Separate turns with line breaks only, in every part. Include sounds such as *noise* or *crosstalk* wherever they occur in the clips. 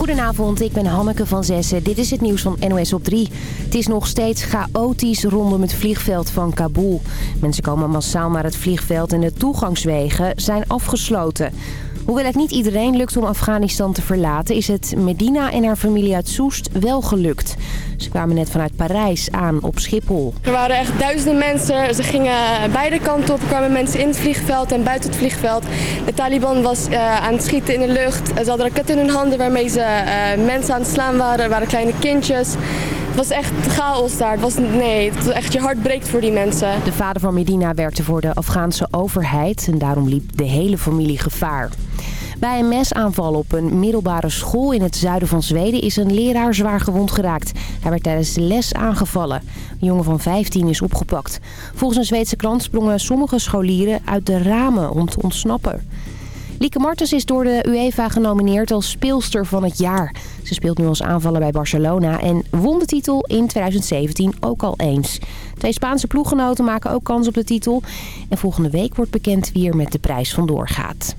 Goedenavond, ik ben Hanneke van Zessen. Dit is het nieuws van NOS op 3. Het is nog steeds chaotisch rondom het vliegveld van Kabul. Mensen komen massaal naar het vliegveld en de toegangswegen zijn afgesloten. Hoewel het niet iedereen lukt om Afghanistan te verlaten... is het Medina en haar familie uit Soest wel gelukt. Ze kwamen net vanuit Parijs aan op Schiphol.
Er waren echt duizenden mensen. Ze gingen beide kanten op. Er kwamen mensen in het vliegveld en buiten het vliegveld. De Taliban was uh, aan het schieten in de lucht. Ze hadden raketten in hun handen waarmee ze uh, mensen aan het slaan waren. Er waren kleine kindjes. Het was echt chaos daar. Het was, nee, het was echt je hart breekt voor die mensen.
De vader van Medina werkte voor de Afghaanse overheid en daarom liep de hele familie gevaar. Bij een mesaanval op een middelbare school in het zuiden van Zweden is een leraar zwaar gewond geraakt. Hij werd tijdens de les aangevallen. Een jongen van 15 is opgepakt. Volgens een Zweedse krant sprongen sommige scholieren uit de ramen om te ontsnappen. Lieke Martens is door de UEFA genomineerd als speelster van het jaar. Ze speelt nu als aanvaller bij Barcelona en won de titel in 2017 ook al eens. Twee Spaanse ploeggenoten maken ook kans op de titel. En volgende week wordt bekend wie er met de prijs vandoor gaat.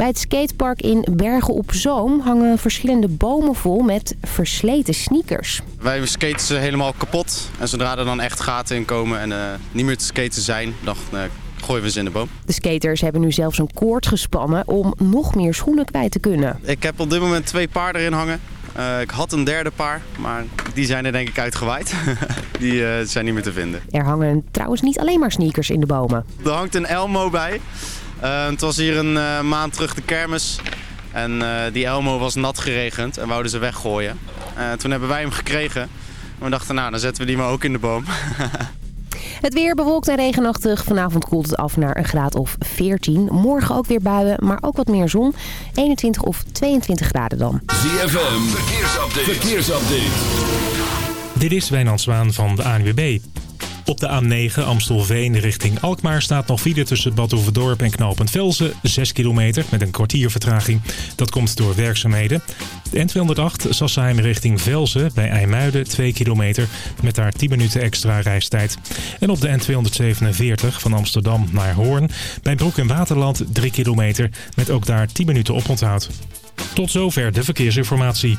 Bij het skatepark in Bergen op Zoom hangen verschillende bomen vol met versleten sneakers.
Wij skaten ze helemaal kapot. En zodra er dan echt gaten in komen en uh, niet meer te skaten zijn, dan uh, gooien we ze in de boom.
De skaters hebben nu zelfs een koord gespannen om nog meer schoenen kwijt te kunnen.
Ik heb op dit moment twee paar erin hangen. Uh, ik had een derde paar, maar die zijn er denk ik uitgewaaid. *laughs* die uh, zijn niet meer te vinden.
Er hangen trouwens niet alleen maar sneakers in de bomen.
Er hangt een Elmo bij. Uh, het was hier een uh, maand terug de kermis. En uh, die Elmo was nat geregend en wouden ze weggooien. toen hebben wij hem gekregen. En we dachten, nou, dan zetten we die maar ook in de boom. *laughs*
Het weer bewolkt en regenachtig. Vanavond koelt het af naar een graad of 14. Morgen ook weer buien, maar ook wat meer zon. 21 of 22 graden dan.
ZFM, verkeersupdate. verkeersupdate.
Dit is Wijnand Zwaan van de ANWB. Op de A9 Amstelveen richting Alkmaar staat nog file tussen Bad Oeverdorp en Knopend Velzen. 6 kilometer met een kwartier vertraging. Dat komt door werkzaamheden. De N208 Sassheim richting Velzen bij IJmuiden 2 kilometer met daar 10 minuten extra reistijd. En op de N247 van Amsterdam naar Hoorn bij Broek en Waterland 3 kilometer met ook daar 10 minuten oponthoud. Tot zover de verkeersinformatie.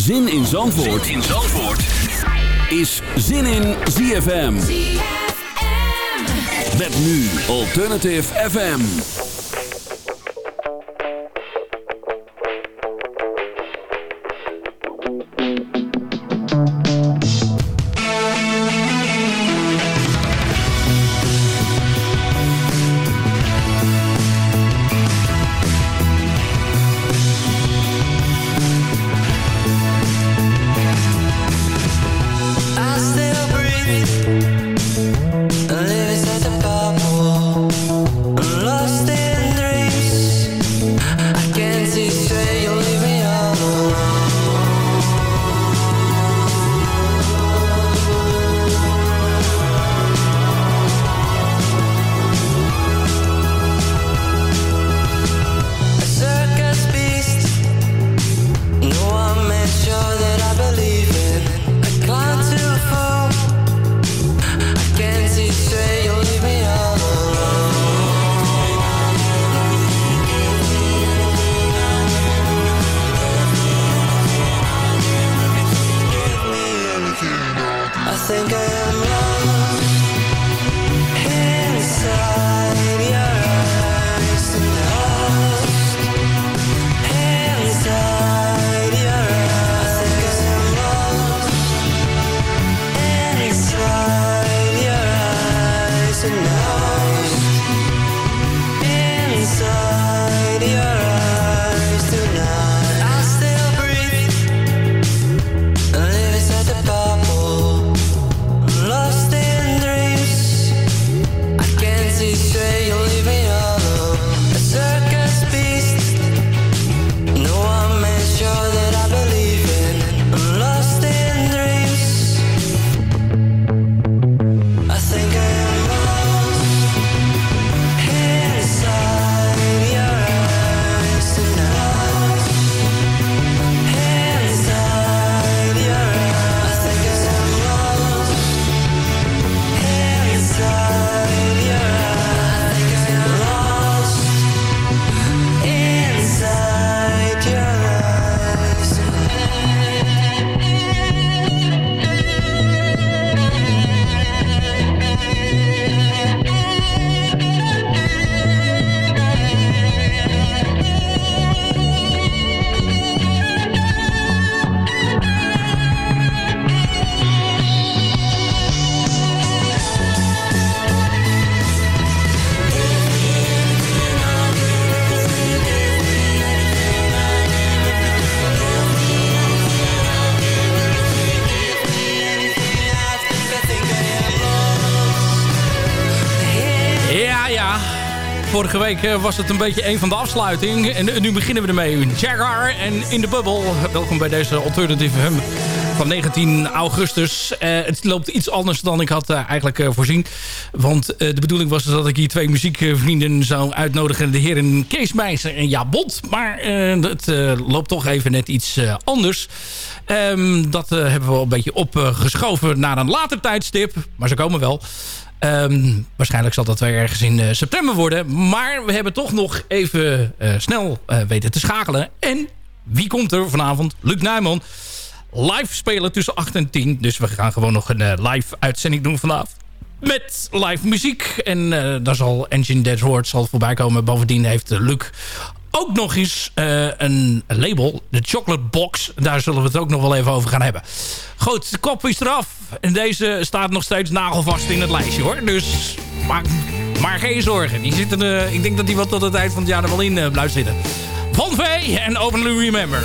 Zin in Zandvoort, zin in Zandvoort. is Zin in ZFM. Met nu Alternative FM.
Vorige week eh, was het een beetje een van de afsluiting. En eh, nu beginnen we ermee. Jaguar en In the Bubble. Welkom bij deze Alternative Hum van 19 augustus. Eh, het loopt iets anders dan ik had eigenlijk voorzien. Want de bedoeling was dat ik hier twee muziekvrienden zou uitnodigen. De heren Kees Meijzer en Ja Bot. Maar het loopt toch even net iets anders. Ehm, dat hebben we een beetje opgeschoven naar een later tijdstip. Maar ze komen wel. Ehm, waarschijnlijk zal dat weer ergens in eh, september worden. Maar we hebben toch nog even eh, snel eh, weten te schakelen. En wie komt er vanavond? Luc Nijman. Live spelen tussen 8 en 10. Dus we gaan gewoon nog een live uitzending doen vanavond. Met live muziek. En daar zal Engine Dead Word zal voorbij komen. Bovendien heeft Luc ook nog eens eh, een label. De Chocolate Box. Daar zullen we het ook nog wel even over gaan hebben. Goed, de kop is eraf. En deze staat nog steeds nagelvast in het lijstje hoor. Dus maak maar geen zorgen. Die zitten, eh, ik denk dat die wat tot het eind van het jaar er wel in eh, blijft zitten. Van V en Openly Remember.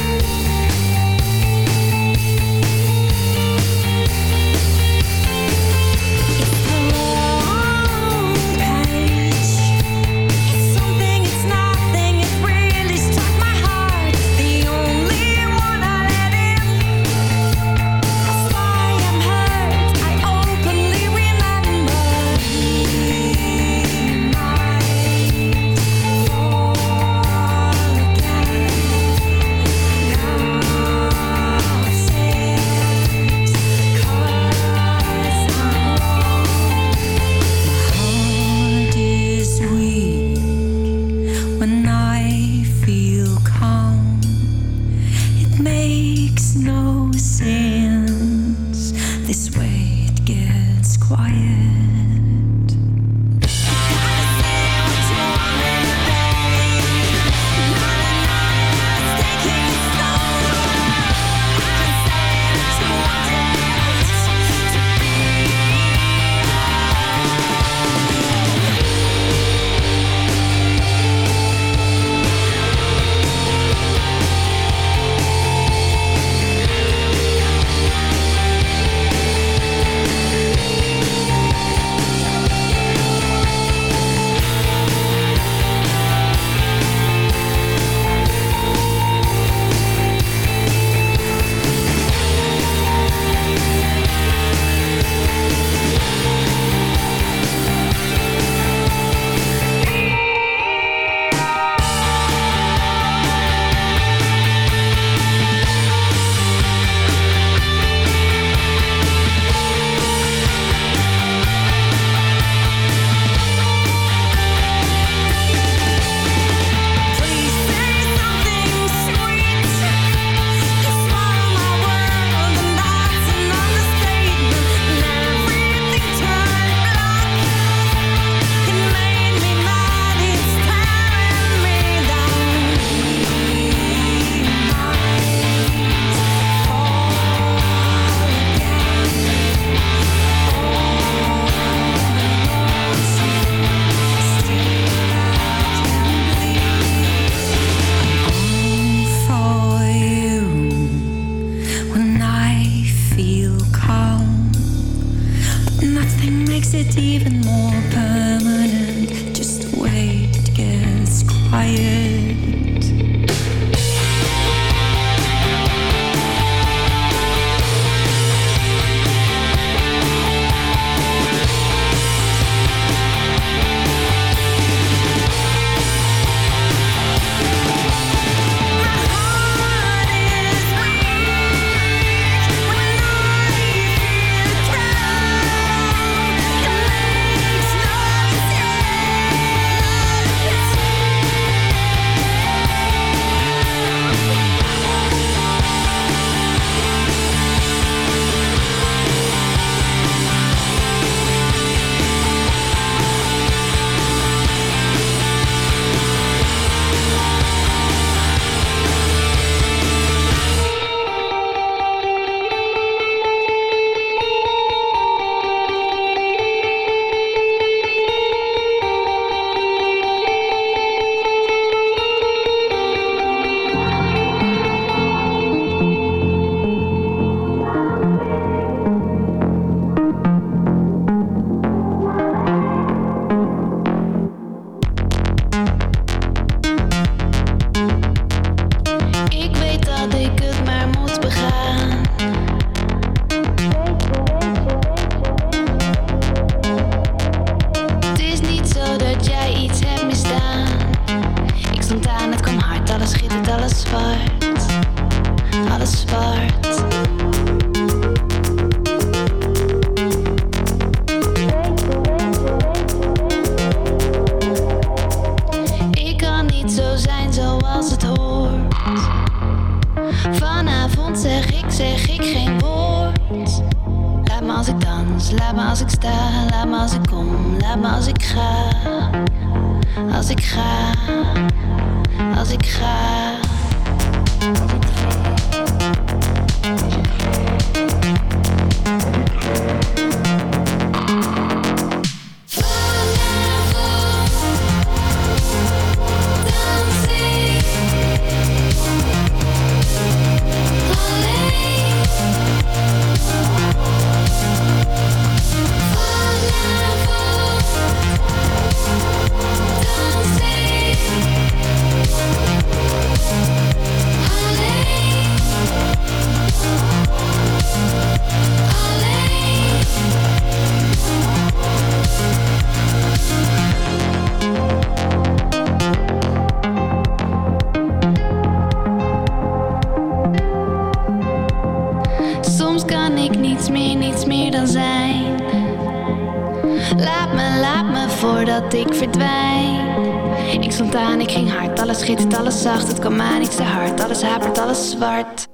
Ik ging hard, alles schittert, alles zacht. Het kwam aan, iets te hard, alles hapert, alles zwart.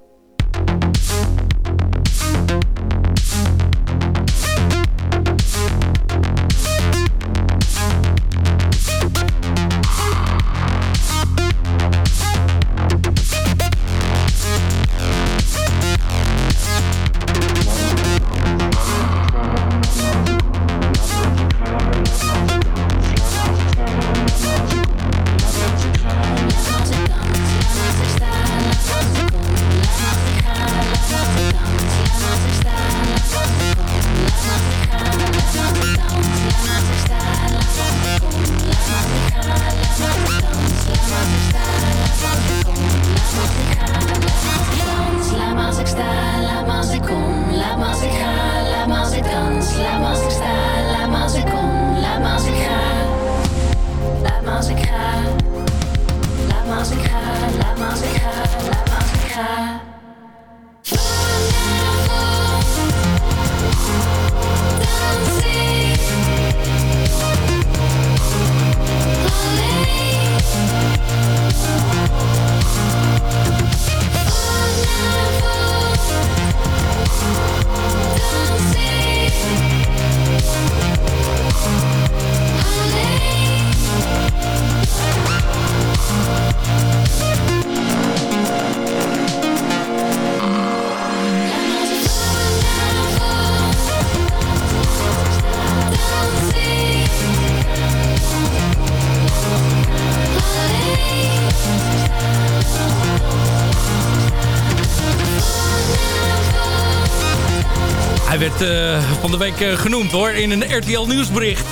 Werd eh, van de week eh, genoemd hoor, in een RTL nieuwsbericht.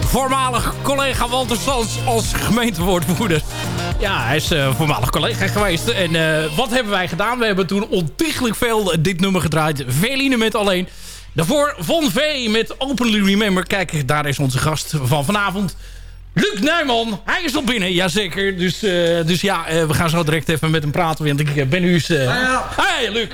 Voormalig collega Walter Sans als gemeentewoordvoerder. Ja, hij is eh, voormalig collega geweest. En wat hebben wij gedaan? We hebben toen ontiegelijk veel dit nummer gedraaid. Veline met alleen. Daarvoor Von V met Openly Remember. Kijk, daar is onze gast van vanavond. Luc Nijman, hij is al binnen, jazeker. Dus, dus ja, we gaan zo direct even met hem praten. Want ik ben nu eens... eh, Hey, Luc.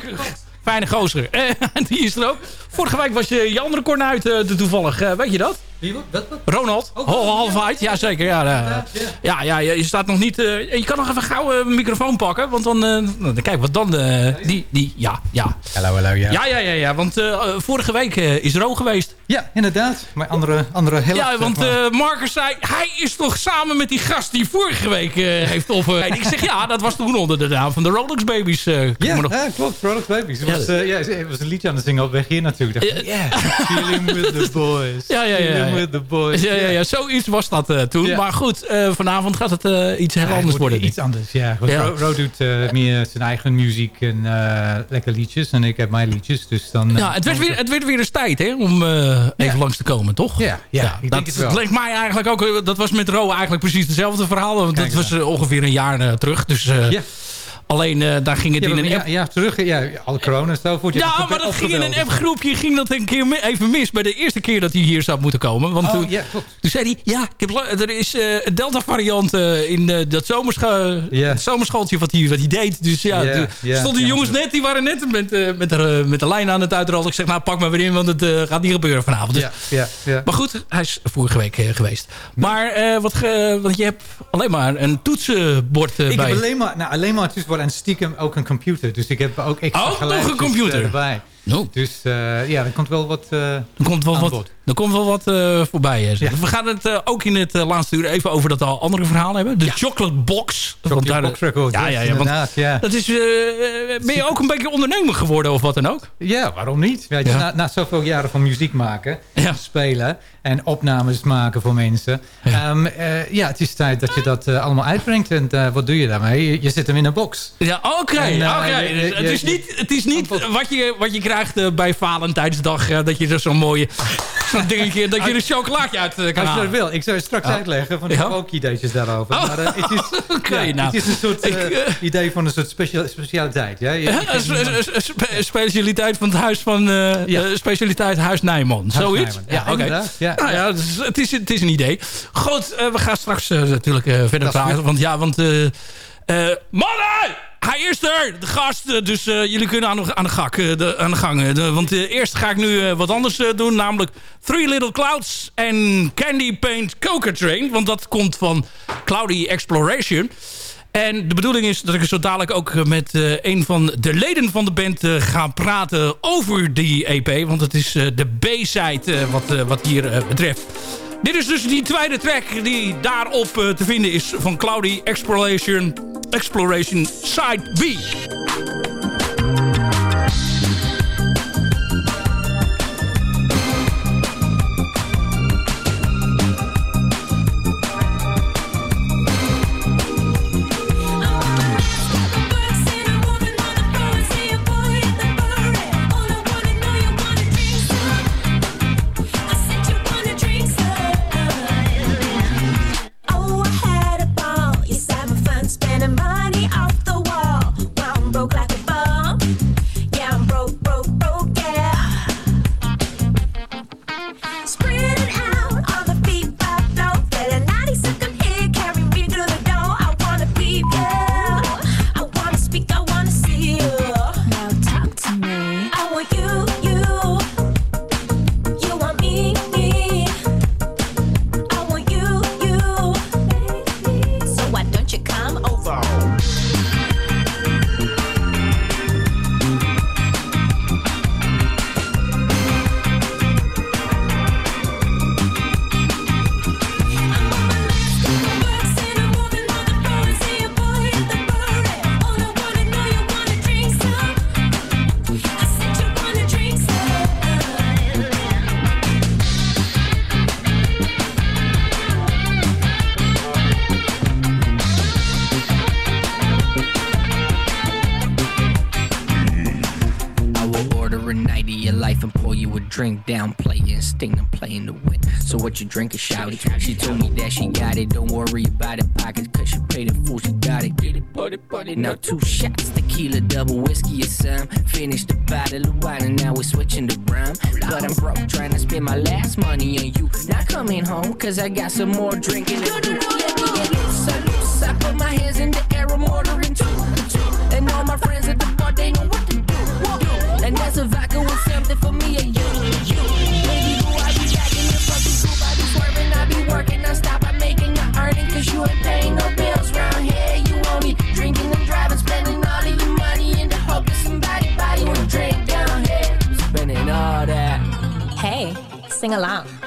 Fijne gozer. *laughs* Die is er ook. Vorige week was je je andere kornuit uh, toevallig. Eh, weet je dat?
Wie? Wat? wat?
Ronald.
Oh, ja.
Halfheid. Ja, zeker. Ja, eh, ja, ja, ja, je staat nog niet... eh, je kan nog even gauw eh, een microfoon pakken. Want dan... eh, nou, dan kijk, wat dan... eh, die, die, ja, ja.
Hallo, hallo, ja.
Ja, ja, ja, ja. Want eh, eh, vorige week eh, is Ro geweest.
Ja, inderdaad. Maar andere, andere helft.
Ja, want eh, Marcus zei... Hij is toch samen met die gast die vorige week eh, heeft opgereden. *laughs* Ik zeg ja, dat was toen onder de naam van de Rolex Babies. eh,
ja,
nog-
ja, klopt. Rolex Babies. Het
Ja.
was, eh, ja, het was een liedje aan het zingen op weg hier natuurlijk. Ik dacht, yeah, with the boys.
Ja, ja, ja,
with the boys.
Ja, ja, ja, zoiets was dat eh, toen.
Ja.
Maar goed, eh, vanavond gaat het eh, iets heel
Ja,
anders worden.
Iets anders, ja. Ro, Ro doet eh, meer zijn eigen muziek en eh, lekker liedjes. En ik heb mijn liedjes. Dus dan,
Ja, het werd, weer, het werd weer eens tijd hè, om eh, even langs te komen, toch?
Ja, ja, ik denk
dat,
het
dat leek mij eigenlijk ook... Dat was met Ro eigenlijk precies hetzelfde verhaal. Want
Kijk
dat was ongeveer een jaar terug. Dus eh,
Ja.
Alleen eh, daar ging het
Ja,
in een
ja,
app...
ja, terug. Ja, alle corona en zo. Word je
Ja,
compleet
maar dat ging in een appgroepje ging dat een keer even mis. Bij de eerste keer dat hij hier zou moeten komen. Want
Oh,
toen,
ja, klopt.
toen zei hij... Ja, ik heb, er is eh, een Delta variant eh, in dat zomerscho
Ja.
het zomerschooltje wat hij, wat hij deed. Dus ja,
Ja, ja,
stonden de
ja,
jongens net. Die waren net met, met, de, met de lijn aan het uitrollen. Ik zeg, nou pak maar weer in. Want het gaat niet gebeuren vanavond. Dus,
Ja, ja, ja.
Maar goed, hij is vorige week geweest. Maar wat want je hebt alleen maar een toetsenbord eh,
Ik
bij.
heb alleen maar, nou, alleen maar toetsenbord en stiekem ook een computer. Dus ik heb ook extra
Ook nog een computer?
erbij.
No.
Dus eh, ja, er komt wel wat eh,
Er komt wel wat,
bod.
er komt wel wat eh, voorbij. hè.
Ja.
We gaan het eh, ook in het eh, laatste uur even over dat al andere verhaal hebben. De Chocolate Box.
Chocolate
daar-
Box
Ja, ja, ja. Want
inderdaad, ja.
dat is, eh, eh, ben je ook een beetje ondernemer geworden of wat dan ook?
Ja, waarom niet? Weet je,
Ja.
Na, na zoveel jaren van muziek maken, spelen en opnames maken voor mensen.
Ja.
Ja, ja het is tijd dat je dat eh, allemaal uitbrengt. En eh, wat doe je daarmee? Je, je zet hem in een box.
Ja, oké.
Eh,
oké. Dus het is niet, het is niet wat, je, wat je krijgt eh, bij Valentijnsdag. dat je er zo'n mooie zo'n dingetje, *laughs* dat je er een chocolaatje uit eh, kan
Als je dat wil, ik zou je straks
Ja.
uitleggen, want ik heb ook ideetjes daarover.
Oh.
Maar, eh, het, is, *laughs*
nou.
het is een soort
Ik,
idee van een soort specia- specialiteit. Ja? Je-
specialiteit van het huis van
Ja.
specialiteit Huis Nijman.
Huis
Zoiets?
Ja,
oké.
Ja.
Nou ja, dus het, is, het is een idee. Goed, we gaan straks natuurlijk verder praten. Want ja, want... mannen! Hij is er, de gast. eh, Dus eh, jullie kunnen aan de, aan de, gak, eh, de, aan de gang. want eerst ga ik nu wat anders doen. Namelijk Three Little Clouds en Candy Paint Coca Train. Want dat komt van Cloudy Exploration. En de bedoeling is dat ik zo dadelijk ook met een van de leden van de band eh, ga praten over die EP. Want het is de B-side wat, wat hier betreft. Dit is dus die tweede track die daarop te vinden is van Cloudy Exploration, Exploration Side B.
you
drink. She told me that she got it. Don't worry about it, pockets, cause she paid it full. She got it. Get it, put it, put it. Now two shots, tequila, double whiskey or some. Finish the bottle of wine and now we're switching to rum. But I'm broke, trying to spend my last money on you. Not coming home, cause I got some more drinking to do. Get loose, I loose. I put my hands in the
sing along.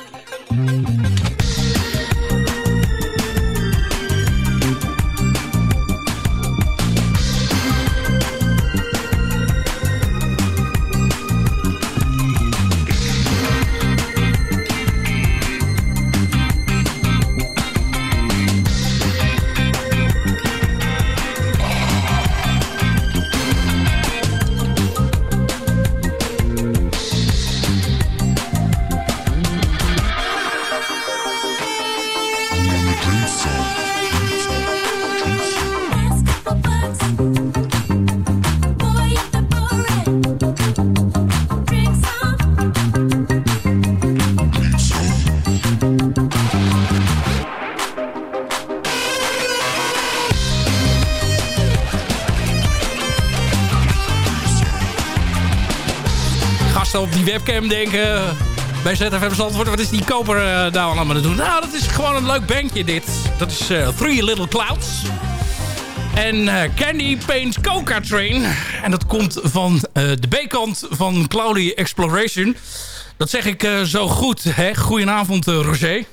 Webcam denken... Bij ZFM Zandvoort, wat is die koper eh, daar allemaal aan het doen? Nou, dat is gewoon een leuk bandje dit. Dat is eh, Three Little Clouds. En eh, Candy Paints Coca Train. En dat komt van de B-kant van Cloudy Exploration. Dat zeg ik zo goed, hè? Goedenavond, Roger.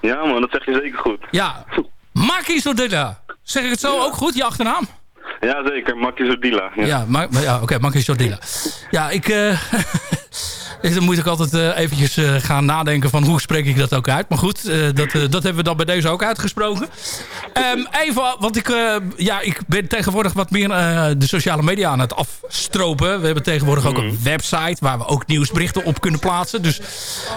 Ja man, dat zeg je zeker goed.
Ja, Maki Sodilla. Zeg ik het zo ook goed, je achternaam?
Ja zeker, Makkie Zodila. Ja.
Ja, maar, ja oké, Maki Sodilla. Ja, ik... *laughs* dan moet ik altijd eh, eventjes eh, gaan nadenken van hoe spreek ik dat ook uit. Maar goed, eh, dat, dat hebben we dan bij deze ook uitgesproken. Ehm, even, want ik, ja, ik ben tegenwoordig wat meer de sociale media aan het afstropen. We hebben tegenwoordig ook een website waar we ook nieuwsberichten op kunnen plaatsen. Dus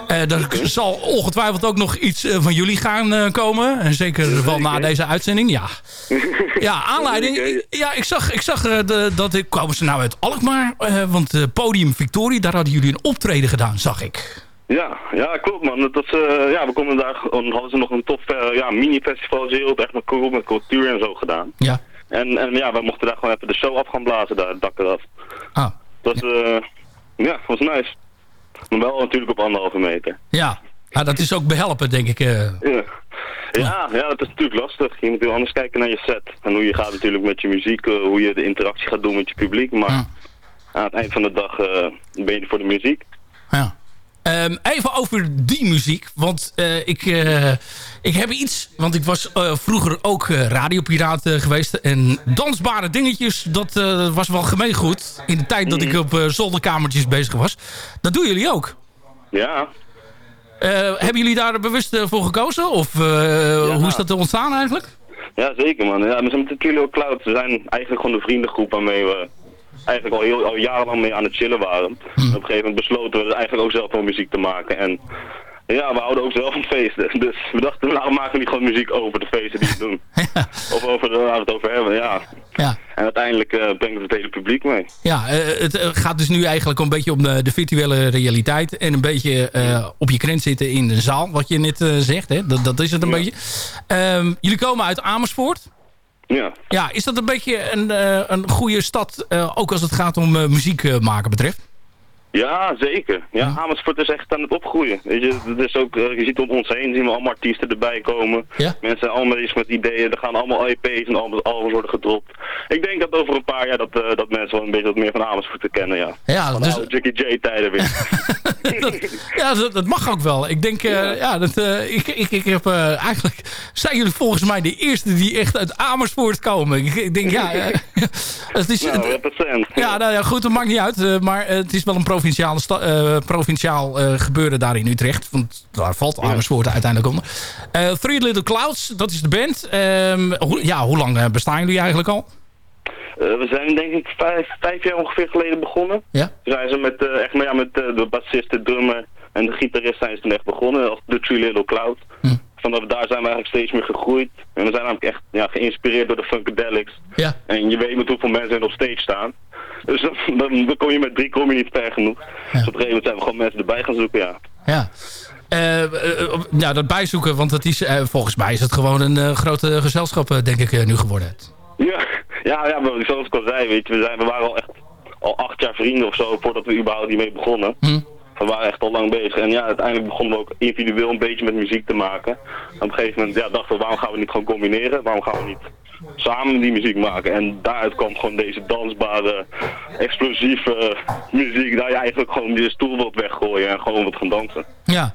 eh er zal ongetwijfeld ook nog iets van jullie gaan komen. En zeker wel na deze uitzending, ja. *laughs* Ja, aanleiding. Ja, ik zag, ik zag de, dat ik komen ze nou uit Alkmaar. want Podium Victorie, daar hadden jullie een optreden gedaan, zag ik.
Ja, ja, klopt man. Dat was, eh, ja, we konden daar, dan hadden ze nog een tof eh, ja, mini-festival echt met cool, met cultuur en zo gedaan.
Ja.
En, en ja, we mochten daar gewoon even de show af gaan blazen, daar, het dak eraf.
Ah.
Dat was, eh, ja, was nice. Maar wel natuurlijk op anderhalve meter.
Ja, ah, dat is ook behelpen, denk ik. eh.
Ja. Ja, ja, dat is natuurlijk lastig. Je moet heel anders kijken naar je set. En hoe je gaat natuurlijk met je muziek, hoe je de interactie gaat doen met je publiek. Maar aan het eind van de dag ben je voor de muziek.
Ehm, even over die muziek. Want eh, ik, eh, ik heb iets... Want ik was eh, vroeger ook eh, radiopiraat eh, geweest. En dansbare dingetjes, dat eh, was wel gemeengoed. In de tijd dat ik op eh, zolderkamertjes bezig was. Dat doen jullie ook.
Ja,
Eh, hebben jullie daar bewust voor gekozen? Of eh, hoe is dat ontstaan eigenlijk?
ja zeker man. Ja, we zijn met de Trilio Cloud. We zijn eigenlijk gewoon de vriendengroep waarmee we eigenlijk al, heel, al jarenlang mee aan het chillen waren. En op een gegeven moment besloten we eigenlijk ook zelf wel muziek te maken. En ja, we houden ook zelf van feesten. *laughs* Dus we dachten, nou maken we niet gewoon muziek over de feesten die we doen. *laughs* Of over waar we het over hebben, ja.
Ja.
En uiteindelijk eh, brengt het het hele publiek mee.
Ja, eh, het eh, gaat dus nu eigenlijk een beetje om de, de virtuele realiteit. En een beetje eh, op je krent zitten in de zaal, wat je net eh, zegt. Hè? Dat, dat is het een beetje. Ehm, jullie komen uit Amersfoort.
Ja.
Ja, is dat een beetje een, eh, een goede stad, eh, ook als het gaat om eh, muziek maken betreft?
Ja, zeker. Ja, Amersfoort is echt aan het opgroeien. Weet je, het is ook, eh, je ziet om ons heen, zien we allemaal artiesten erbij komen. Mensen allemaal bezig met ideeën, er gaan allemaal EP's en albums, albums worden gedropt. Ik denk dat over een paar jaar dat, eh, dat mensen wel een beetje wat meer van Amersfoort te kennen, ja.
Ja,
van
dus-
oude Jackie J tijden weer. *laughs*
Ja, dat, dat mag ook wel. Ik denk, eh, ja, dat, ik, ik, ik heb eigenlijk... Zijn jullie volgens mij de eerste die echt uit Amersfoort komen? Ik, ik denk, ja... *laughs* het is,
nou.
Ja, nou ja, goed, dat maakt niet uit. maar het is wel een provinciale eh, provinciaal eh, gebeuren daar in Utrecht. Want daar valt Amersfoort uiteindelijk onder. Eh, Three Little Clouds, dat is de band. Ehm, ja, hoe lang bestaan jullie eigenlijk al?
We zijn denk ik vijf, vijf jaar ongeveer geleden begonnen.
Ja.
Toen zijn ze met, echt, maar ja, met de bassist, de drummer en de gitarist zijn ze toen echt begonnen. Als The Tree Little Cloud. Vanaf daar zijn we eigenlijk steeds meer gegroeid. En we zijn namelijk echt ja, geïnspireerd door de Funkadelics.
Ja.
En je weet met hoeveel mensen er op stage staan. Dus dan, dan, kom je met drie kom je niet ver genoeg. Dus op een gegeven moment zijn we gewoon mensen erbij gaan zoeken, ja.
Ja. Op- ja, dat bijzoeken, want het is, eh, volgens mij is het gewoon een grote gezelschap, denk ik, nu geworden.
Ja, ja, ja maar zoals ik al zei, weet je, we, zijn, we waren al echt al acht jaar vrienden of zo voordat we überhaupt hiermee begonnen. We waren echt al lang bezig en ja, uiteindelijk begonnen we ook individueel een beetje met muziek te maken. En op een gegeven moment ja, dachten we, waarom gaan we niet gewoon combineren? Waarom gaan we niet samen die muziek maken? En daaruit kwam gewoon deze dansbare, explosieve muziek. Daar je eigenlijk gewoon die stoel wilt weggooien en gewoon wat gaan dansen.
Ja.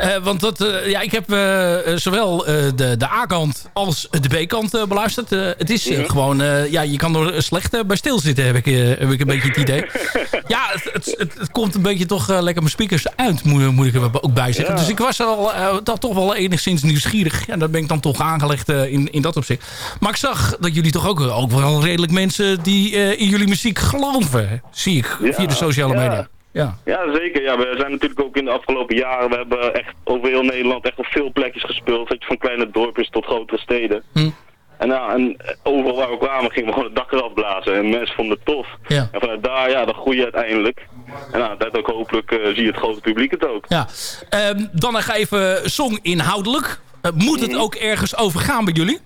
Eh, want dat, eh, ja, ik heb eh, zowel de, de A-kant als de B-kant beluisterd. Het is gewoon, ja, je kan er slecht bij stilzitten, heb ik, heb ik een beetje het idee. *laughs* ja, het, het, het, het komt een beetje toch lekker mijn speakers uit, moet, moet ik er ook bij zeggen.
Ja.
Dus ik was al dat toch wel enigszins nieuwsgierig. Ja, daar ben ik dan toch aangelegd in, in dat opzicht. Maar ik zag dat jullie toch ook, ook wel redelijk mensen die in jullie muziek geloven, zie ik, via de sociale media. Ja.
Ja, zeker. Ja, we zijn natuurlijk ook in de afgelopen jaren, we hebben echt over heel Nederland echt op veel plekjes gespeeld. Weet je, van kleine dorpjes tot grotere steden. En, ja, en overal waar we kwamen gingen we gewoon het dak eraf blazen. En mensen vonden het tof.
Ja.
En vanuit daar, ja, dan groei je uiteindelijk. En nou, dat ook hopelijk eh, zie je het grote publiek het ook.
Ja. Ehm, dan nog even song inhoudelijk. Eh, moet het ook ergens over gaan bij jullie?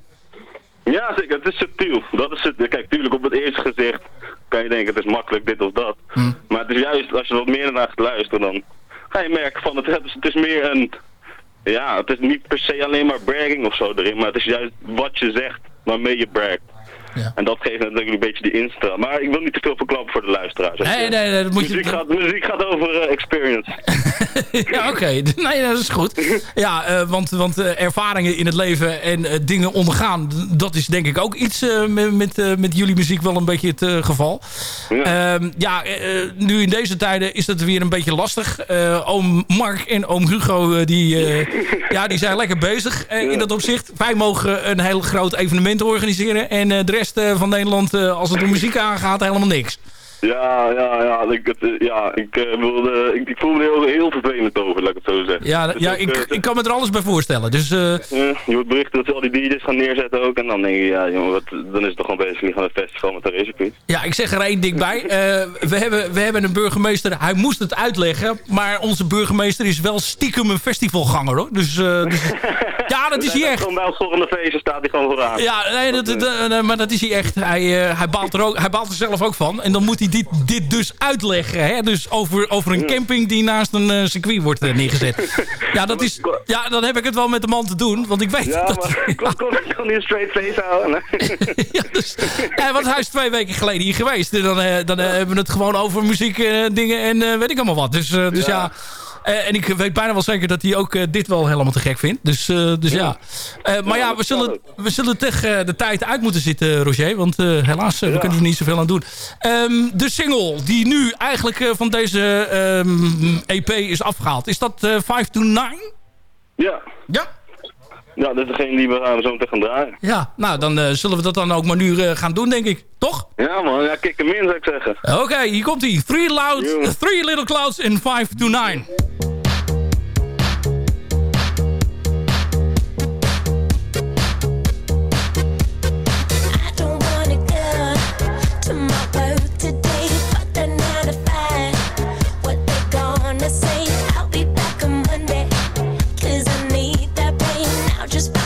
Ja, zeker. Het is subtiel. Dat is het. Kijk, tuurlijk op het eerste gezicht kan je denken het is makkelijk dit of dat. Maar het is juist als je wat meer naar gaat luisteren, dan ga je merken van het, het is meer een, ja, het is niet per se alleen maar bragging of zo erin, maar het is juist wat je zegt waarmee je bragt. En dat geeft natuurlijk een beetje die insta. Maar ik wil niet te veel verklappen voor de luisteraars.
Nee, nee, nee, dat moet je-
muziek Gaat, muziek gaat over eh, experience. *laughs*
ja, oké. *laughs* Nee, dat is goed. Ja, eh, want, want eh, ervaringen in het leven en dingen ondergaan... dat is denk ik ook iets met, met, met jullie muziek wel een beetje het geval. Ja, ja eh, eh, nu in deze tijden is het weer een beetje lastig. Oom Mark en oom Hugo, die, *laughs* ja, die zijn lekker bezig in dat opzicht. Wij mogen een heel groot evenement organiseren... en de rest eh, van Nederland, eh, als het om muziek aangaat, helemaal niks.
Ja, ja, ja. Ik, het, eh, ja, ik, wilde, ik, ik voel me er heel, heel vervelend over, laat ik het zo zeggen.
Ja,
Dus
ja
ook,
ik, ik kan me er alles bij voorstellen. Dus...
je wordt berichten dat ze al die DJ's gaan neerzetten ook. En dan denk je, ja jongen, wat, dan is het toch gewoon bezig niet gaan het festival met de racecircuit.
Ja, ik zeg er één ding bij. We, hebben, we hebben een burgemeester, hij moest het uitleggen. Maar onze burgemeester is wel stiekem een festivalganger hoor. Dus, dus- *laughs* ja, dat is hij echt.
Gewoon bij ons volgende feestje staat hij gewoon vooraan.
Ja, nee, dat, dat- dat- nee, maar dat is hij echt. Hij, eh, hij, baalt er ook, hij baalt er zelf ook van. En dan moet hij dit, dit dus uitleggen. Hè? Dus over, over een camping die naast een eh, circuit wordt eh, neergezet. Ja, dat is, ja, dan heb ik het wel met de man te doen. Want ik weet
Ja,
dat...
maar ik kon, kon, kon niet een straight face houden. *laughs*
Ja, want hij is twee weken geleden hier geweest. En dan, eh, dan eh, hebben we het gewoon over muziek, eh, dingen en eh, weet ik allemaal wat. Dus, eh, dus ja. Eh, en ik weet bijna wel zeker dat hij ook eh, dit wel helemaal te gek vindt. Dus, eh, dus ja. Maar ja, we zullen, we zullen tegen de tijd uit moeten zitten, Roger. Want helaas, we kunnen er niet zoveel aan doen. Ehm, de single die nu eigenlijk van deze ehm, EP is afgehaald. Is dat eh 5 to 9?
Ja.
Ja?
Ja, dat is degene die we gaan zo meteen gaan draaien.
Ja, nou dan eh, zullen we dat dan ook maar nu eh, gaan doen, denk ik. Toch?
Ja man, ja, kijk hem in zou ik zeggen.
Oké, hier komt hij. Three, loud, three Little Clouds in 5 to 9.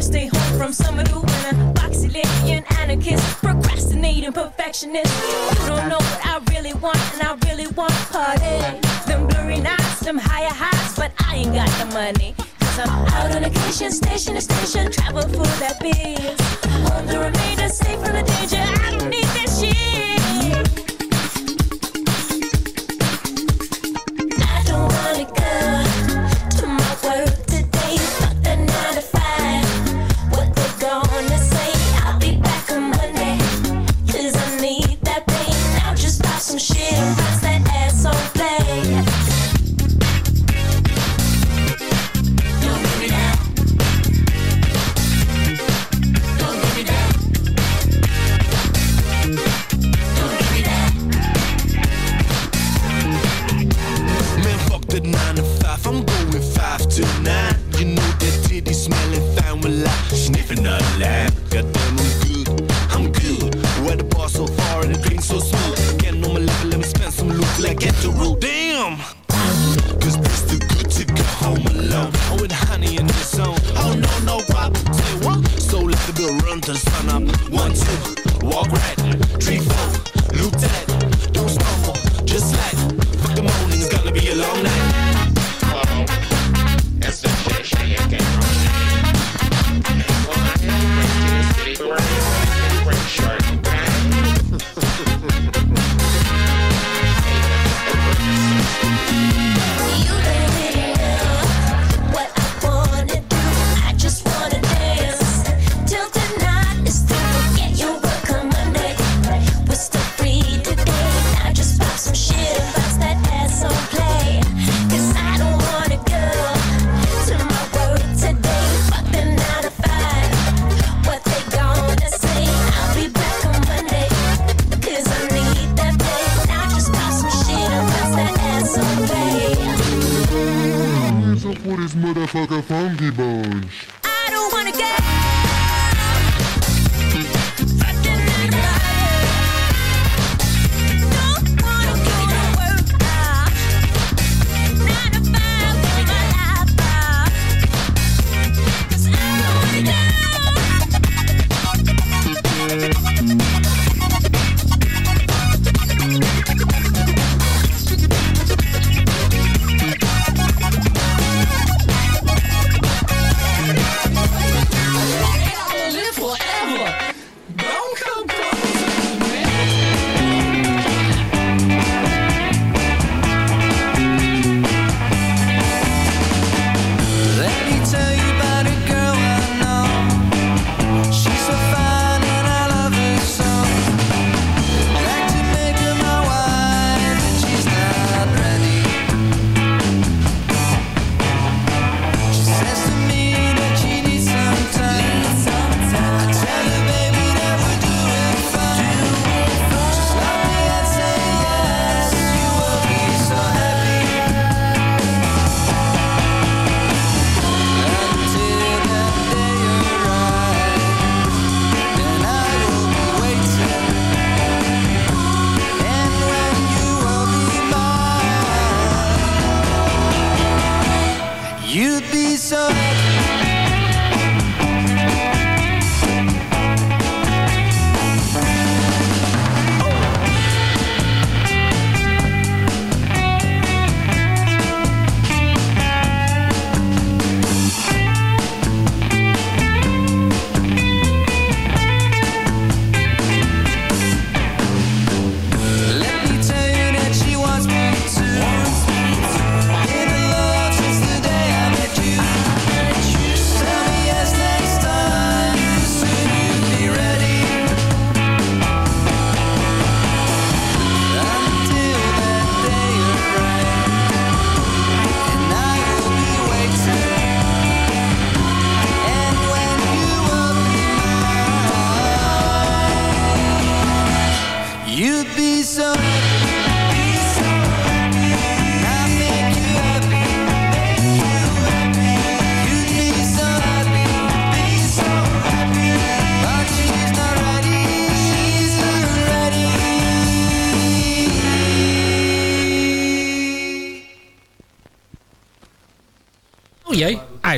Stay home from summer to winter. Boxy lesbian, anarchist, procrastinating perfectionist. You don't know what I really want, and I really want party. Them blurry nights, them higher highs, but I ain't got the money. Cause I'm out on occasion, station to station, travel for that biz. Home to remain and safe from the danger. I don't need that shit.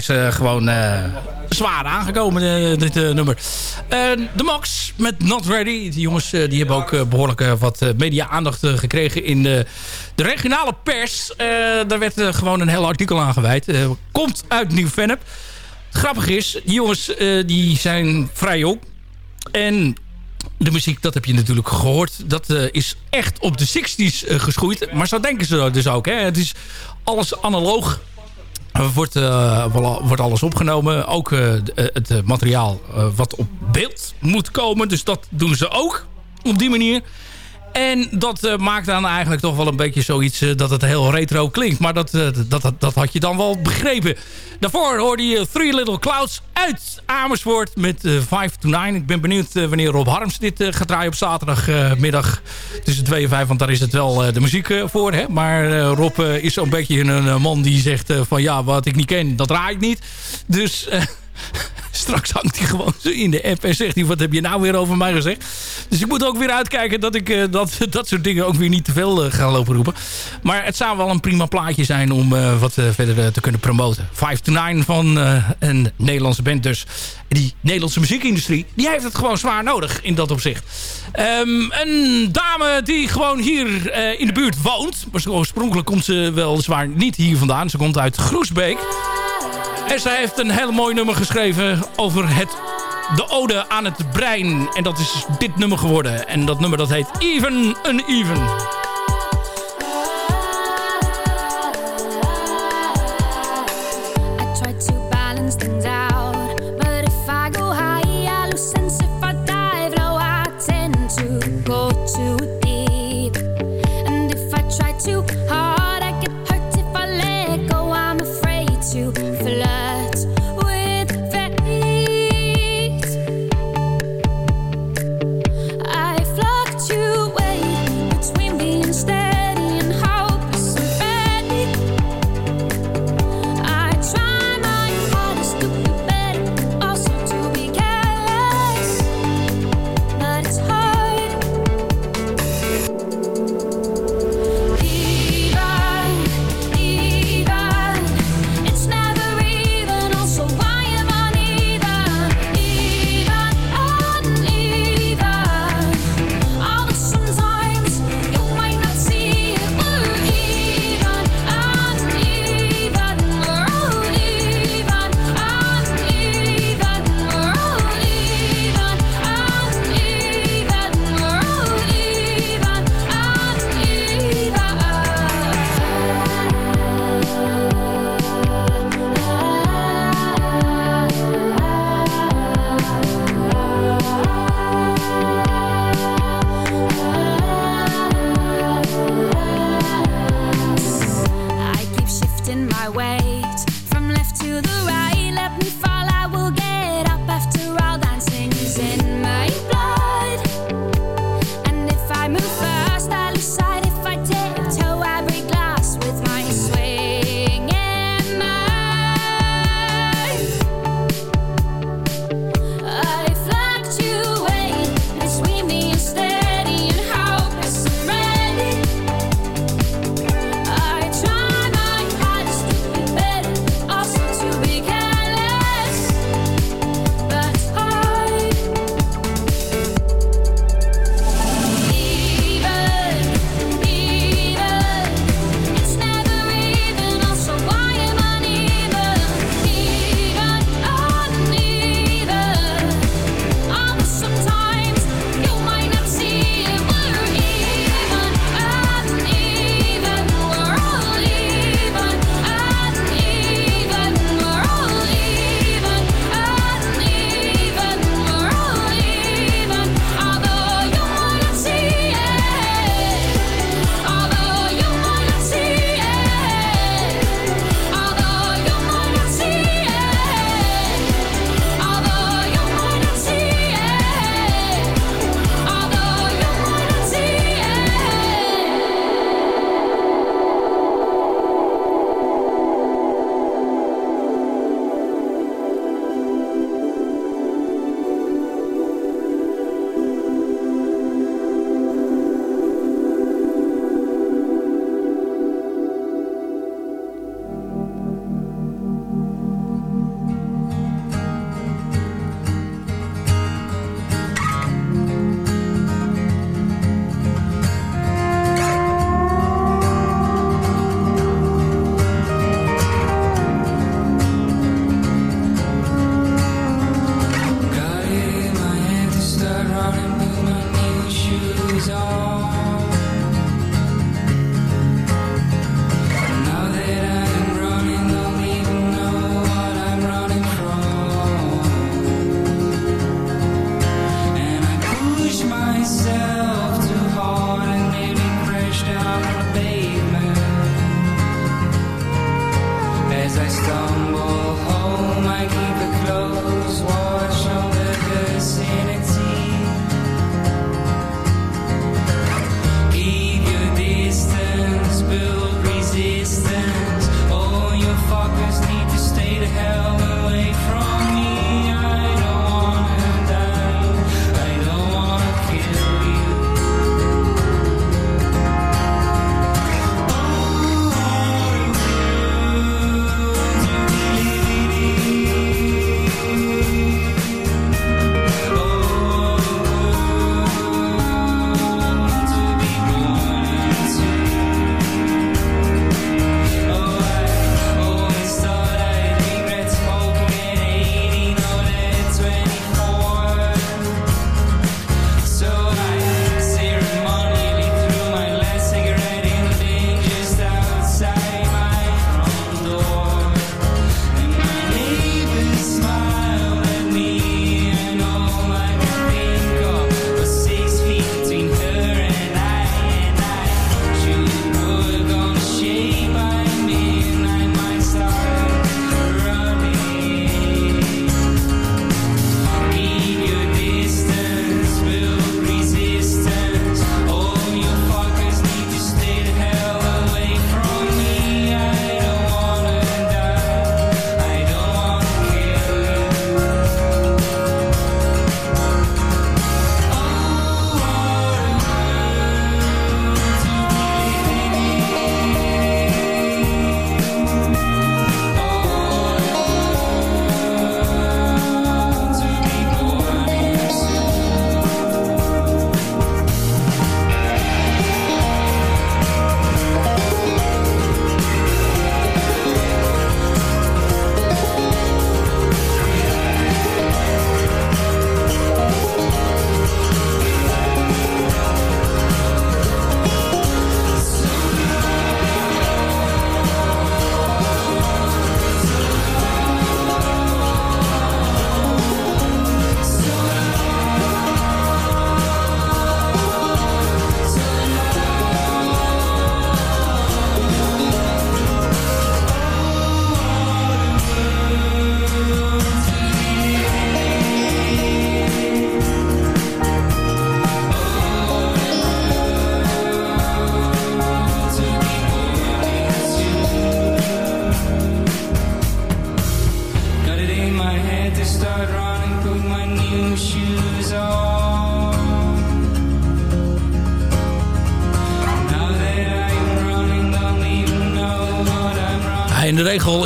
Is eh, gewoon eh, zwaar aangekomen, eh, dit nummer. De Max met Not Ready. Die jongens die hebben ook eh, behoorlijk eh, wat media-aandacht gekregen in de, de regionale pers. Daar werd gewoon een heel artikel aan gewijd. Komt uit Nieuw-Vennep. Het grappige is, die jongens die zijn vrij jong. En de muziek, dat heb je natuurlijk gehoord. Dat is echt op de 60s eh, geschoeid. Maar zo denken ze dus ook. Hè? Het is alles analoog. Er wordt, eh, wordt alles opgenomen. Ook eh, eh, het eh, materiaal eh, wat op beeld moet komen. Dus dat doen ze ook op die manier. En dat eh, maakt dan eigenlijk toch wel een beetje zoiets eh, dat het heel retro klinkt. Maar dat, eh, dat, dat, dat had je dan wel begrepen. Daarvoor hoorde je Three Little Clouds uit Amersfoort met eh 5 to 9. Ik ben benieuwd wanneer Rob Harms dit gaat draaien op zaterdagmiddag tussen 2 en 5. Want daar is het wel de muziek voor. Hè? Maar Rob is zo'n beetje een man die zegt van ja, wat ik niet ken, dat draai ik niet. Dus... *laughs* Straks hangt hij gewoon in de app en zegt hij... wat heb je nou weer over mij gezegd? Dus ik moet ook weer uitkijken dat ik eh, dat, *laughs* dat soort dingen ook weer niet te veel eh, ga lopen roepen. Maar het zou wel een prima plaatje zijn om eh, wat verder te kunnen promoten. 5 to 9 van een Nederlandse band dus. Die Nederlandse muziekindustrie, die heeft het gewoon zwaar nodig in dat opzicht. Ehm, een dame die gewoon hier in de buurt woont. Maar oorspronkelijk komt ze weliswaar niet hier vandaan. Ze komt uit Groesbeek. En zij heeft een heel mooi nummer geschreven over het, de ode aan het brein. En dat is dit nummer geworden. En dat nummer dat heet Even Uneven.
I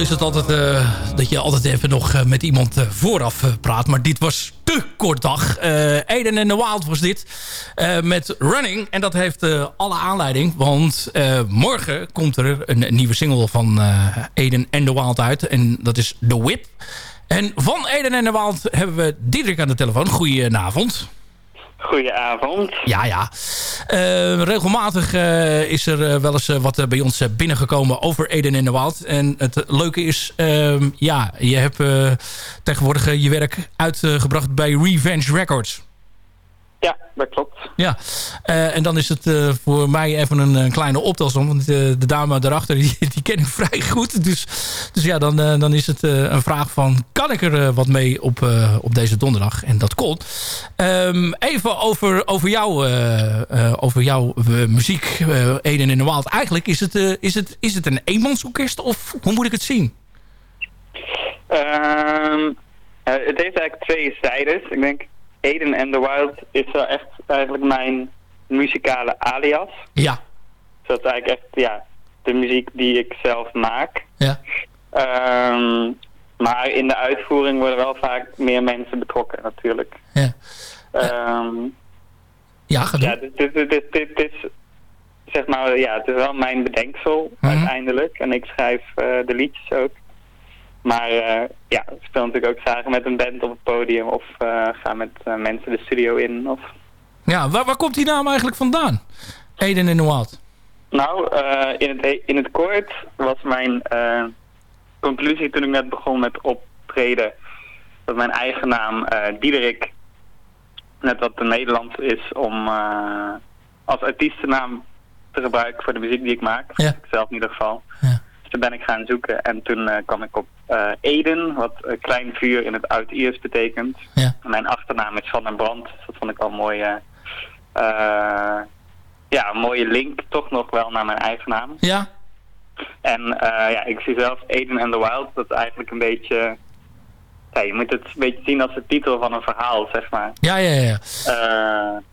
is het altijd eh, dat je altijd even nog eh, met iemand eh, vooraf praat. Maar dit was te kort dag. Eden and the Wild was dit. met Running. En dat heeft alle aanleiding. Want morgen komt er een, nieuwe single van Eden and the Wild uit. En dat is The Whip. En van Eden and the Wild hebben we Diederik aan de telefoon. Goedenavond.
Goedenavond.
Ja, ja. Eh, regelmatig eh, is er eh, wel eens eh, wat bij ons binnengekomen over Eden in de Wild. En het leuke is, ehm, ja, je hebt tegenwoordig je werk uitgebracht bij Revenge Records.
Ja, dat klopt.
Ja, Eh, en dan is het eh, voor mij even een, eh, kleine optelsom. Want de dame daarachter, *laughs* die, die ken ik vrij goed. Dus, dus ja, dan, dan is het een vraag van... kan ik er wat mee op, op deze donderdag? En dat kon. Ehm, even over, over, jou, over jouw muziek, Eden in the Wild. Eigenlijk is het, is, het, is het een eenmansorkest of hoe moet ik het zien?
Ehm, eh, het heeft eigenlijk twee zijdes. Ik denk, Eden and the Wild is wel echt eigenlijk mijn muzikale alias.
Ja.
Dus dat is eigenlijk echt, ja, de muziek die ik zelf maak.
Ja.
Ehm, maar in de uitvoering worden wel vaak meer mensen betrokken natuurlijk.
Ja.
Ehm,
ja, ga
ja, dit, dit, dit, dit, dit is, zeg maar, ja, het is wel mijn bedenksel
Mhm.
uiteindelijk. En ik schrijf eh, de liedjes ook. Maar eh, ja, ik speel natuurlijk ook graag met een band op het podium of eh, ga met eh, mensen de studio in. Of...
Ja, waar, waar komt die naam eigenlijk vandaan? Eden in the Wild.
Nou, in, het, in het kort was mijn conclusie toen ik net begon met optreden dat mijn eigen naam eh Diederik net wat te Nederlands is om eh, als artiestennaam te gebruiken voor de muziek die ik maak. Ik zelf in ieder geval. Dus toen ben ik gaan zoeken en toen eh, kwam ik op eh, Eden, wat klein vuur in het Oud-Iers betekent. Mijn achternaam is Van den Brand, dus dat vond ik een mooie, eh, ja, een mooie link toch nog wel naar mijn eigen naam.
Ja.
En ja, ik zie zelf Eden and the Wild, dat is eigenlijk een beetje... Ja, je moet het een beetje zien als de titel van een verhaal, zeg maar.
Ja, ja, ja.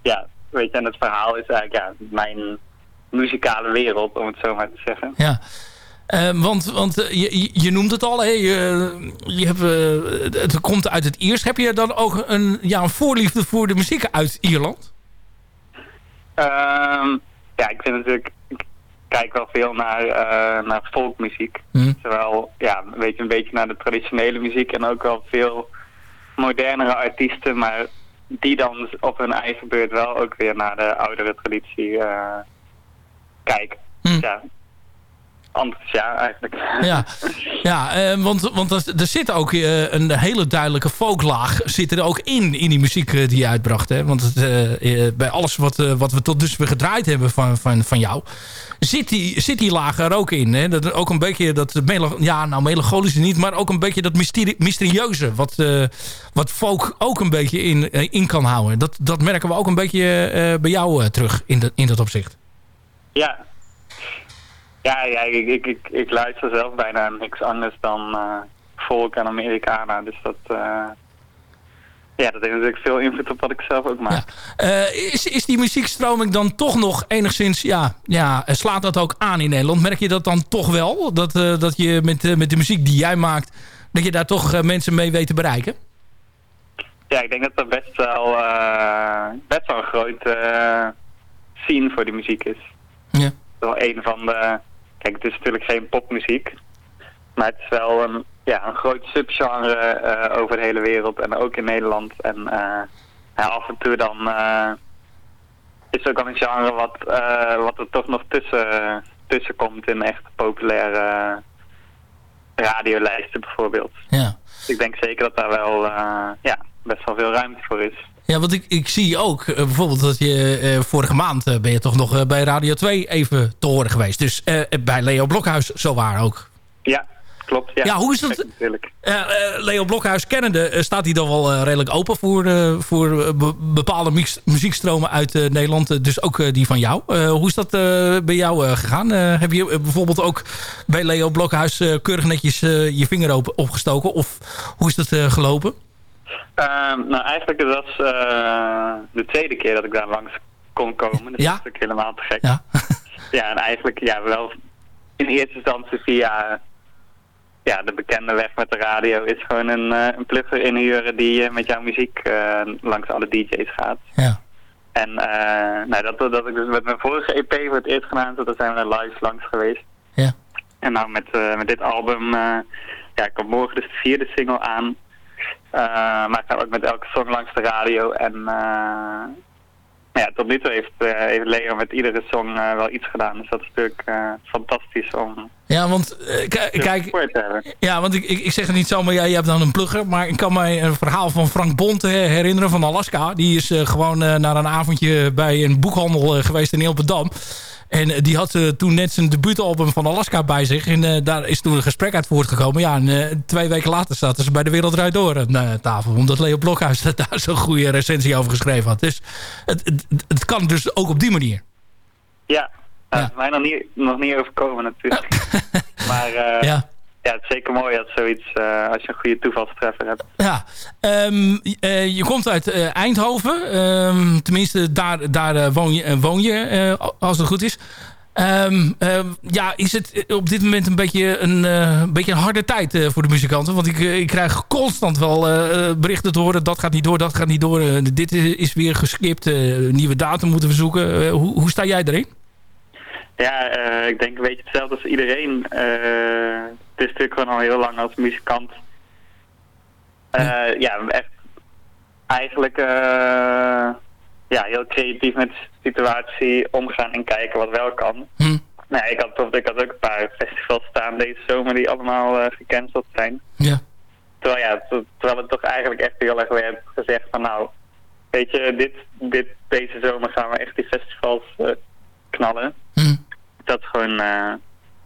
Ja, weet je, en het verhaal is eigenlijk ja, mijn muzikale wereld, om het zo maar te zeggen.
Ja. Eh, want want eh, je, je- noemt het al, hè? Je, je hebt, eh, het komt uit het Iers. Heb je dan ook een, ja, een voorliefde voor de muziek uit Ierland?
Ehm, ja, ik vind natuurlijk, ik kijk wel veel naar, eh, naar folkmuziek. Zowel, ja, weet je, een beetje naar de traditionele muziek en ook wel veel modernere artiesten, maar die dan op hun eigen beurt wel ook weer naar de oudere traditie eh, kijken. Ja, anders ja, eigenlijk.
Ja, ja eh, want, want er, zit ook eh, een hele duidelijke folklaag zit er ook in, in die muziek eh, die je uitbracht. Hè? Want het, eh, bij alles wat, wat we tot dusver gedraaid hebben van, van, van jou, zit die, zit die laag er ook in. Hè? Dat, ook een beetje dat, ja, nou melancholische niet, maar ook een beetje dat mysterie, mysterieuze, wat, wat folk ook een beetje in, in kan houden. Dat, dat merken we ook een beetje bij jou terug in, dat in dat opzicht.
Ja. Ja, ja ik, ik, ik, ik luister zelf bijna niks anders dan eh folk en Americana. Dus dat, eh, ja, dat heeft natuurlijk veel invloed op wat ik zelf ook maak.
Eh, is, is die muziekstroming dan toch nog enigszins... Ja, ja, slaat dat ook aan in Nederland? Merk je dat dan toch wel? Dat, dat je met, met de muziek die jij maakt... dat je daar toch mensen mee weet te bereiken?
Ja, ik denk dat dat best wel, best wel een grote eh, scene voor die muziek is.
Ja.
Wel een van de... Kijk, het is natuurlijk geen popmuziek. Maar het is wel een, ja, een groot subgenre eh, over de hele wereld. En ook in Nederland. En eh, ja, af en toe dan eh, is het ook al een genre wat, eh, wat er toch nog tussen, tussen komt in echt populaire radiolijsten bijvoorbeeld.
Ja.
Dus ik denk zeker dat daar wel ja, best wel veel ruimte voor is.
Ja, want ik, ik zie ook eh, bijvoorbeeld dat je eh, vorige maand... eh, ben je toch nog bij Radio 2 even te horen geweest. Dus bij Leo Blokhuis zo waar ook.
Ja, klopt. Ja,
Ja, hoe is dat? Leo Blokhuis kennende, staat hij dan wel redelijk open voor, voor be- bepaalde mix- muziekstromen uit Nederland. dus ook die van jou. Hoe is dat bij jou gegaan? Heb je bijvoorbeeld ook bij Leo Blokhuis keurig netjes je vinger op, opgestoken? Of hoe is dat gelopen?
Ehm, nou, eigenlijk was eh, de tweede keer dat ik daar langs kon komen. Dus
Ja?
dat is natuurlijk helemaal te gek.
Ja. *laughs*
Ja, en eigenlijk ja, wel in eerste instantie via ja, de bekende weg met de radio is gewoon een, eh, een plugger inhuren die eh, met jouw muziek langs alle DJ's gaat.
Ja.
En nou, dat, dat ik dus met mijn vorige EP voor het eerst gedaan heb, daar zijn we live langs geweest.
Ja.
En nou met, met dit album, ja, ik kom morgen dus de vierde single aan. Eh, maar ik ga ook met elke song langs de radio. En eh, ja, tot nu toe heeft, eh, heeft Leo met iedere song wel iets gedaan. Dus dat is natuurlijk fantastisch om
Ja, want kijk. Ja, want ik, ik, ik zeg het niet zomaar, ja, je hebt dan een plugger. Maar ik kan mij een verhaal van Frank Bont eh, herinneren van Alaska. Die is gewoon naar een avondje bij een boekhandel geweest in Ilpendam. En eh, die had eh, toen net zijn debuutalbum van Alaska bij zich. En eh, daar is toen een gesprek uit voortgekomen. Ja, en twee weken later zaten ze bij de Wereld Draait Door aan tafel. Omdat Leo Blokhuis *laughs* daar zo'n goede recensie over geschreven had. Dus het, het, het kan dus ook op die manier.
Ja, is mij nog niet, nog niet overkomen natuurlijk. *laughs* maar
Ja.
Ja, het is zeker mooi als zoiets, eh, als je een goede toevalstreffer hebt.
Ja, ehm, eh, je komt uit eh, Eindhoven. Ehm, tenminste, daar, daar woon je, woon je als het goed is. Ehm, ja, is het op dit moment een beetje een, een, beetje een harde tijd voor de muzikanten? Want ik, ik krijg constant wel berichten te horen. Dat gaat niet door, dat gaat niet door. dit is weer geskipt. nieuwe datum moeten we zoeken. Hoe, hoe sta jij erin?
Ja, ik denk een beetje hetzelfde als iedereen. Het is natuurlijk gewoon al heel lang als muzikant. Eh, ja, echt eigenlijk eh, ja, heel creatief met de situatie omgaan en kijken wat wel kan. Nou, ja, ik, had, ik had ook een paar festivals staan deze zomer die allemaal eh, gecanceld zijn.
Ja.
Terwijl, ja, ter- terwijl het toch eigenlijk echt heel erg werd gezegd van nou, weet je, dit, dit, deze zomer gaan we echt die festivals knallen. Dat is gewoon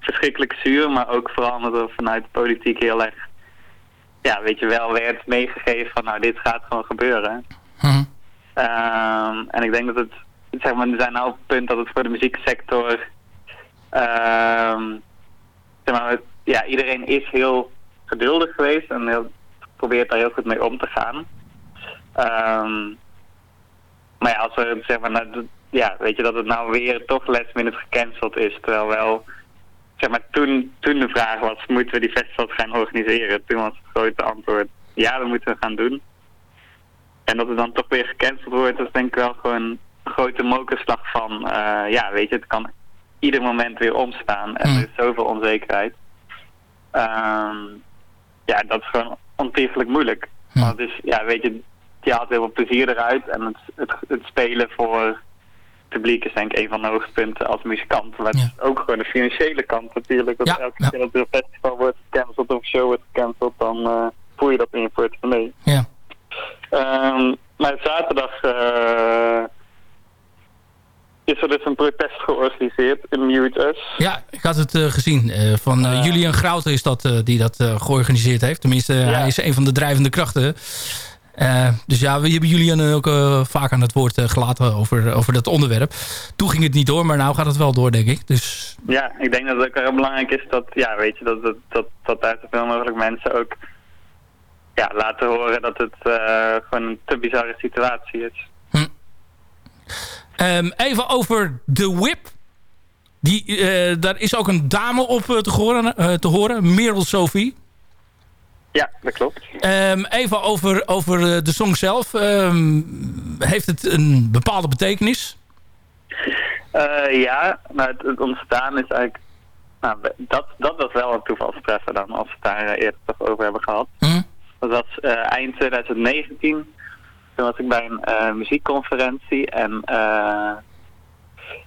verschrikkelijk zuur, maar ook vooral omdat er vanuit de politiek heel erg, ja, weet je wel, werd meegegeven van nou, dit gaat gewoon gebeuren. Ehm, en ik denk dat het, zeg maar, we zijn nou op het punt dat het voor de muzieksector, ehm, zeg maar, ja, iedereen is heel geduldig geweest en heel, probeert daar heel goed mee om te gaan. Ehm, maar ja, als we zeg maar, nou, ja, weet je dat het nou weer toch last minute gecanceld is, terwijl wel, zeg maar, toen, toen de vraag was, moeten we die festivals gaan organiseren? Toen was het grote antwoord, ja, dat moeten we gaan doen. En dat het dan toch weer gecanceld wordt, dat is denk ik wel gewoon een grote mokerslag van, eh, ja, weet je, het kan ieder moment weer omstaan en er is zoveel onzekerheid. Ehm, ja, dat is gewoon ontiegelijk moeilijk. Want het is, ja, weet je, je haalt heel veel plezier eruit en het, het, het spelen voor publiek is denk ik een van de hoogtepunten als muzikant. Maar het is ook gewoon de financiële kant natuurlijk. Dat elke keer dat er een festival wordt gecanceld of show wordt gecanceld, dan eh, voel je dat in je portemonnee.
Ja.
Ehm, maar zaterdag eh, is er dus een protest georganiseerd in Mute Us.
Ja, ik had het eh, gezien. van Julian Grouten is dat, die dat georganiseerd heeft. Tenminste, hij is een van de drijvende krachten. Eh, dus ja, we hebben Julian ook eh, vaak aan het woord eh, gelaten over, over dat onderwerp. Toen ging het niet door, maar nou gaat het wel door, denk ik. Dus
Ja, ik denk dat het ook heel belangrijk is dat, ja, weet je, dat, dat, dat, dat daar zoveel mogelijk mensen ook ja, laten horen dat het eh, gewoon een te bizarre situatie is.
Ehm, even over de whip. Die, eh, daar is ook een dame op eh, te, horen, eh, te horen, Merel Sophie.
Ja, dat klopt.
Ehm, even over, over eh, de song zelf. Ehm, heeft het een bepaalde betekenis?
Eh, ja, nou, het, het ontstaan is eigenlijk... Nou, dat, dat was wel een toevalstreffer dan, als we het daar eh, eerder toch over hebben gehad. Dat was eind 2019. Toen was ik bij een muziekconferentie en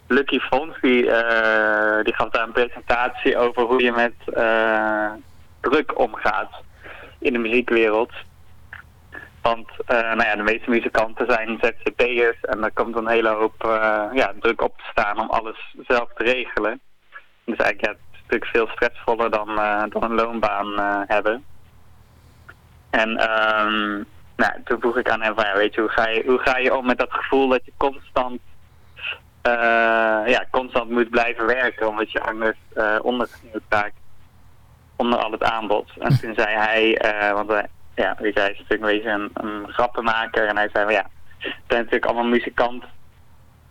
Lucky Fons die, die gaf daar een presentatie over hoe je met druk omgaat in de muziekwereld. Want eh, nou ja, de meeste muzikanten zijn ZZP'ers en er komt een hele hoop eh, ja, druk op te staan om alles zelf te regelen. Dus eigenlijk ja, het is natuurlijk veel stressvoller dan, eh, dan een loonbaan hebben. En ehm, nou, toen vroeg ik aan hem van, ja, weet je, hoe ga je, hoe ga je om met dat gevoel dat je constant, ja, constant moet blijven werken, omdat je anders ondergesneeuwd raakt onder al het aanbod. En toen zei hij, eh, want hij, ja, weet je, hij is natuurlijk een beetje een, een grappenmaker en hij zei ja, we zijn natuurlijk allemaal muzikant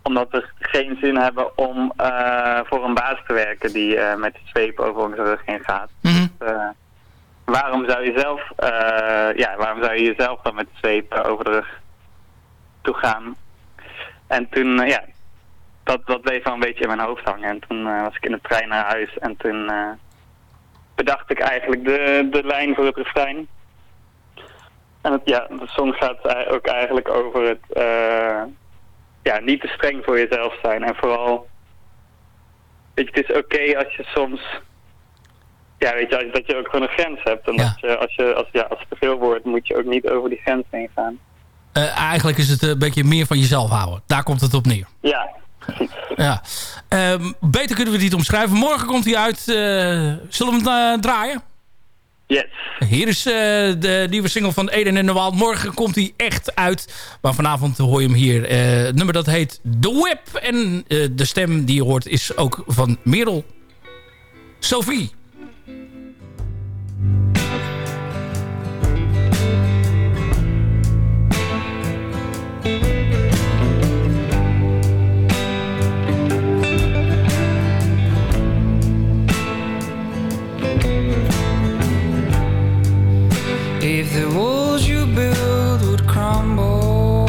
omdat we geen zin hebben om eh, voor een baas te werken die eh, met de zweep over onze rug heen gaat. Dus, eh, waarom zou je zelf, eh, ja, waarom zou je jezelf dan met de zweep eh, over de rug toe gaan? En toen, eh, ja, dat, dat bleef wel een beetje in mijn hoofd hangen. En toen eh, was ik in de trein naar huis en toen eh, bedacht ik eigenlijk de, de lijn voor het refrein. En het, ja, de song gaat ook eigenlijk over het eh, ja, niet te streng voor jezelf zijn. En vooral, weet je, het is oké als je soms, ja, weet je, dat je ook gewoon een grens hebt. En dat je, als, je, als, ja, als het te veel wordt, moet je ook niet over die grens heen gaan.
Eh, eigenlijk is het een beetje meer van jezelf houden. Daar komt het op neer.
Ja,
Ja. Ehm, beter kunnen we het niet omschrijven. Morgen komt hij uit. eh, zullen we hem eh, draaien?
Yes.
Hier is eh, de nieuwe single van Eden en de Waal. Morgen komt hij echt uit. Maar vanavond hoor je hem hier. Het nummer dat heet The Whip. En de stem die je hoort is ook van Merel. Sophie.
The walls you build would crumble,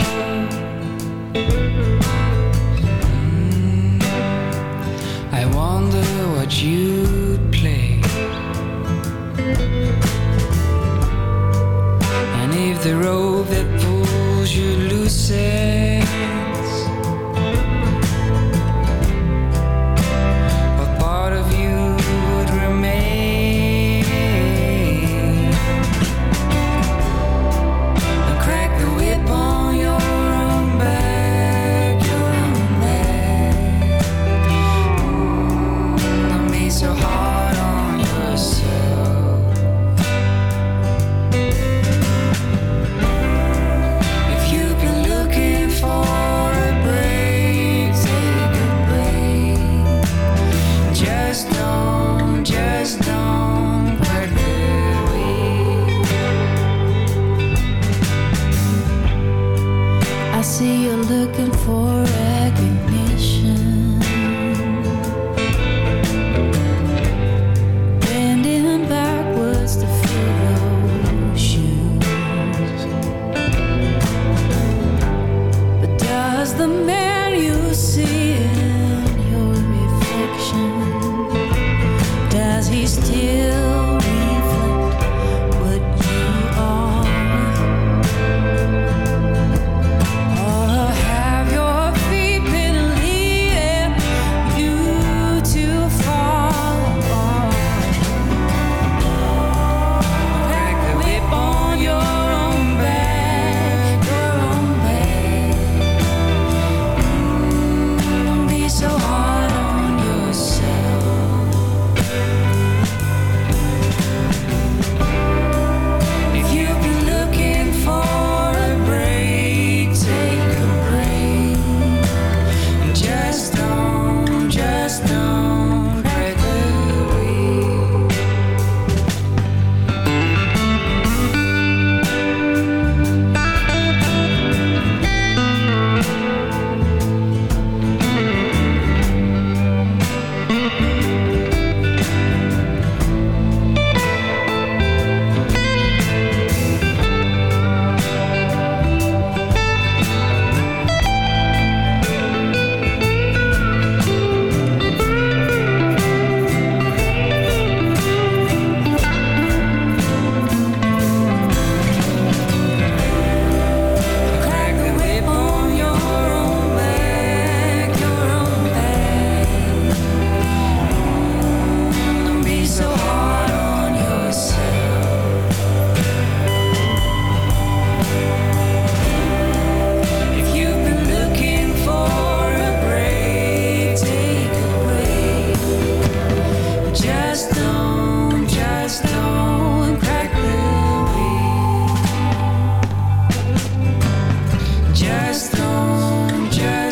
mm, I wonder what you'd play. And if the rope that pulls you loosens, везде.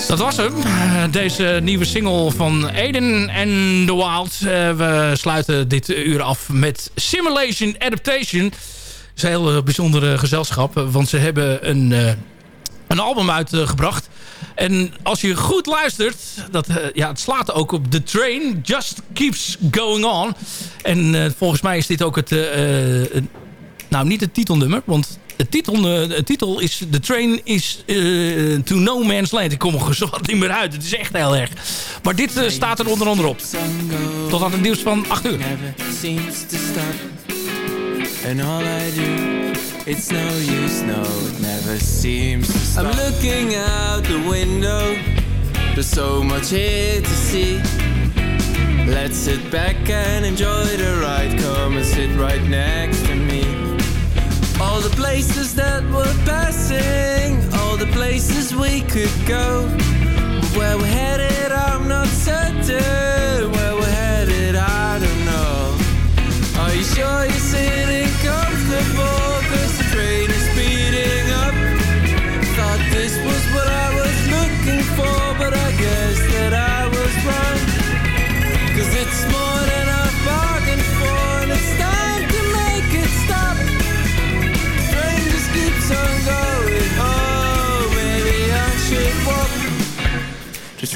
Dat was hem. Eh, Deze nieuwe single van Eden en The Wild. Eh, we sluiten dit uur af met Simulation Adaptation. Het is een heel eh, bijzonder eh, gezelschap. Want ze hebben een, een album uitgebracht. En als je goed luistert, dat, ja, het slaat ook op The Train Just Keeps Going On. En volgens mij is dit ook het... nou, niet het titelnummer, want de titel, eh, de titel is... The Train is eh, to No Man's Land. Ik kom er zo wat niet meer uit. Het is echt heel erg. Maar dit eh, staat er onder andere op. Tot aan het nieuws van 8 uur.
seems to stop. And all I do, it's no use, no, it never seems to stop. I'm looking out the window, there's so much here to see. Let's sit back and enjoy the ride, come and sit right next to me. All the places that we're passing, all the places we could go. Where we're headed, I'm not certain. Where we're headed, I don't know. Are you sure you're sitting comfortable?